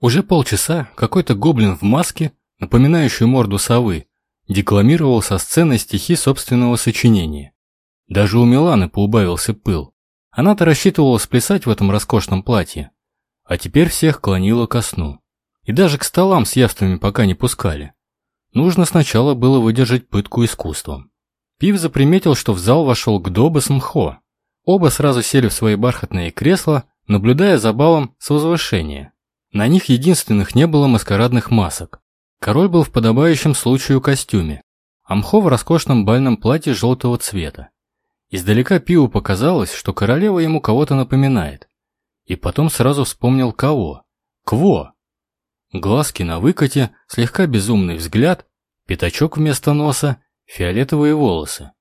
Уже полчаса какой-то гоблин в маске, напоминающий морду совы, декламировал со сцены стихи собственного сочинения. Даже у Миланы поубавился пыл. Она-то рассчитывала сплясать в этом роскошном платье, а теперь всех клонила ко сну. И даже к столам с явствами пока не пускали. Нужно сначала было выдержать пытку искусством. Пив заприметил, что в зал вошел Гдоба с Мхо. Оба сразу сели в свои бархатные кресла, наблюдая за балом с возвышения. На них единственных не было маскарадных масок. Король был в подобающем случаю костюме, а Мхо в роскошном бальном платье желтого цвета. Издалека Пиву показалось, что королева ему кого-то напоминает. И потом сразу вспомнил кого. Кво. Глазки на выкате, слегка безумный взгляд, пятачок вместо носа, фиолетовые волосы.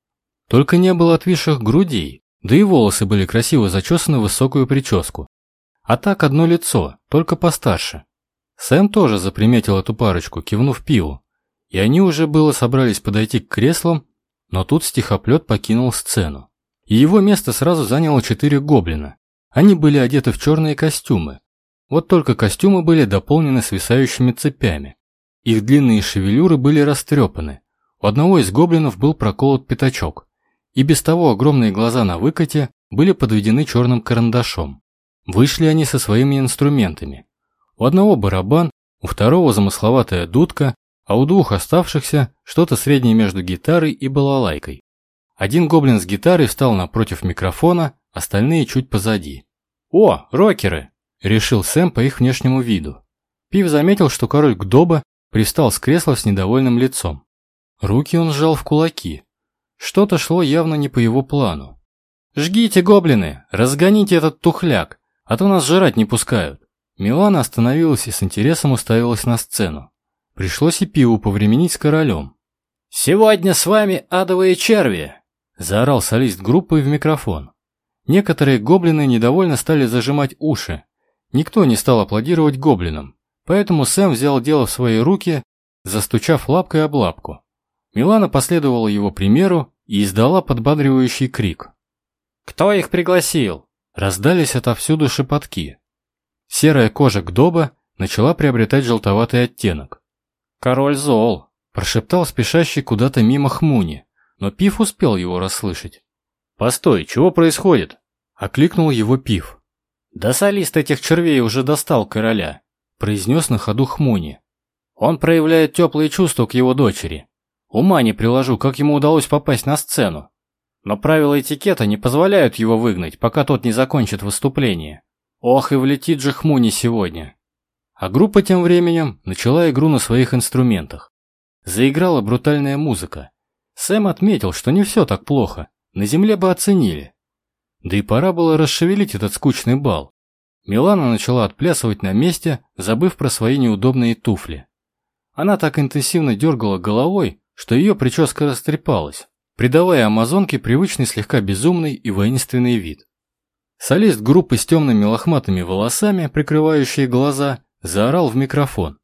Только не было отвисших грудей, да и волосы были красиво зачесаны в высокую прическу. А так одно лицо, только постарше. Сэм тоже заприметил эту парочку, кивнув пиву. И они уже было собрались подойти к креслам, но тут стихоплет покинул сцену. И его место сразу заняло четыре гоблина. Они были одеты в черные костюмы. Вот только костюмы были дополнены свисающими цепями. Их длинные шевелюры были растрепаны. У одного из гоблинов был проколот пятачок. И без того огромные глаза на выкате были подведены черным карандашом. Вышли они со своими инструментами. У одного барабан, у второго замысловатая дудка, а у двух оставшихся что-то среднее между гитарой и балалайкой. Один гоблин с гитарой встал напротив микрофона, остальные чуть позади. «О, рокеры!» – решил Сэм по их внешнему виду. Пив заметил, что король Гдоба пристал с кресла с недовольным лицом. Руки он сжал в кулаки. Что-то шло явно не по его плану. «Жгите, гоблины! Разгоните этот тухляк! А то нас жрать не пускают». Милана остановилась и с интересом уставилась на сцену. Пришлось и пиву повременить с королем. «Сегодня с вами адовые черви!» – заорал солист группы в микрофон. Некоторые гоблины недовольно стали зажимать уши. Никто не стал аплодировать гоблинам, поэтому Сэм взял дело в свои руки, застучав лапкой об лапку. Милана последовала его примеру и издала подбадривающий крик. «Кто их пригласил?» Раздались отовсюду шепотки. Серая кожа Гдоба начала приобретать желтоватый оттенок. «Король зол», – прошептал спешащий куда-то мимо Хмуни, но Пиф успел его расслышать. «Постой, чего происходит?» – окликнул его Пиф. «Да солист этих червей уже достал короля», – произнес на ходу Хмуни. «Он проявляет теплые чувства к его дочери. Ума не приложу, как ему удалось попасть на сцену. Но правила этикета не позволяют его выгнать, пока тот не закончит выступление. Ох, и влетит же Хмуни сегодня. А группа тем временем начала игру на своих инструментах. Заиграла брутальная музыка. Сэм отметил, что не все так плохо, на земле бы оценили. Да и пора было расшевелить этот скучный бал. Милана начала отплясывать на месте, забыв про свои неудобные туфли. Она так интенсивно дергала головой, что ее прическа растрепалась придавая амазонке привычный слегка безумный и воинственный вид. Солист группы с темными лохматыми волосами, прикрывающие глаза, заорал в микрофон.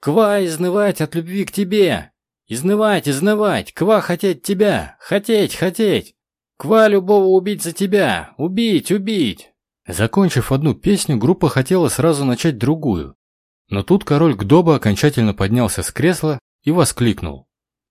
«Ква изнывать от любви к тебе! Изнывать, изнывать! Ква хотеть тебя! Хотеть, хотеть! Ква любого убить за тебя! Убить, убить!» Закончив одну песню, группа хотела сразу начать другую. Но тут король Гдоба окончательно поднялся с кресла и воскликнул.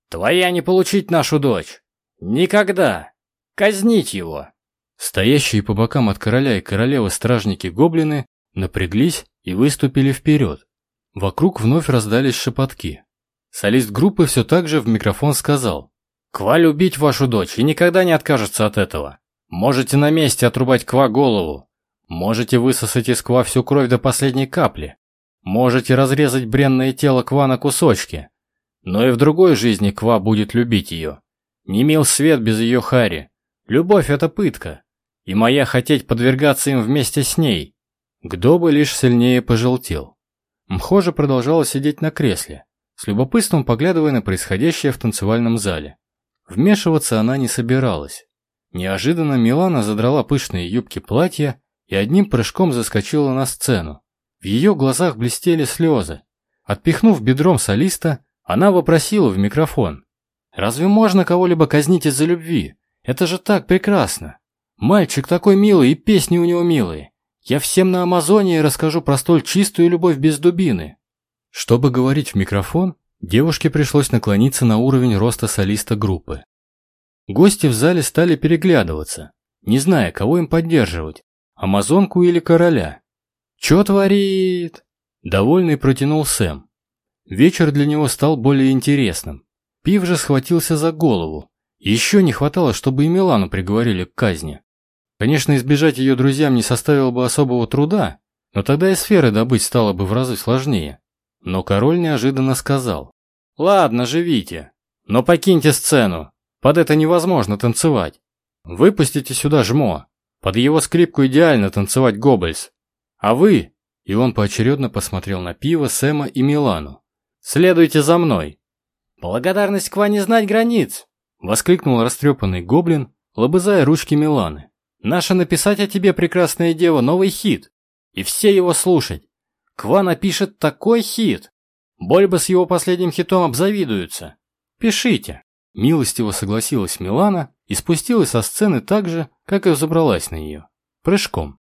«Твоя не получить нашу дочь! Никогда! Казнить его!» Стоящие по бокам от короля и королевы стражники-гоблины напряглись и выступили вперед. Вокруг вновь раздались шепотки. Солист группы все так же в микрофон сказал. «Ква любить вашу дочь и никогда не откажется от этого. Можете на месте отрубать Ква голову. Можете высосать из Ква всю кровь до последней капли. Можете разрезать бренное тело Ква на кусочки. Но и в другой жизни Ква будет любить ее. Не мил свет без ее Хари. Любовь — это пытка. И моя хотеть подвергаться им вместе с ней. Гдоба лишь сильнее пожелтел. Мхожа продолжала сидеть на кресле, с любопытством поглядывая на происходящее в танцевальном зале. Вмешиваться она не собиралась. Неожиданно Милана задрала пышные юбки платья и одним прыжком заскочила на сцену. В ее глазах блестели слезы. Отпихнув бедром солиста, она вопросила в микрофон. Разве можно кого-либо казнить из-за любви? Это же так прекрасно. Мальчик такой милый и песни у него милые. Я всем на Амазонии расскажу про столь чистую любовь без дубины». Чтобы говорить в микрофон, девушке пришлось наклониться на уровень роста солиста группы. Гости в зале стали переглядываться, не зная, кого им поддерживать, амазонку или короля. «Чё творит?» Довольный протянул Сэм. Вечер для него стал более интересным. Пив же схватился за голову. Еще не хватало, чтобы и Милану приговорили к казни. Конечно, избежать ее друзьям не составило бы особого труда, но тогда и сферы добыть стало бы в разы сложнее. Но король неожиданно сказал. «Ладно, живите, но покиньте сцену. Под это невозможно танцевать. Выпустите сюда жмо. Под его скрипку идеально танцевать Гоббельс. А вы...» И он поочередно посмотрел на пиво, Сэма и Милану. «Следуйте за мной». «Благодарность к вам не знать границ!» Воскликнул растрепанный гоблин, лобызая ручки Миланы. Наша написать о тебе, прекрасная дева, новый хит. И все его слушать. Ква напишет такой хит. Больба с его последним хитом обзавидуются. Пишите. Милостиво согласилась Милана и спустилась со сцены так же, как и взобралась на нее. Прыжком.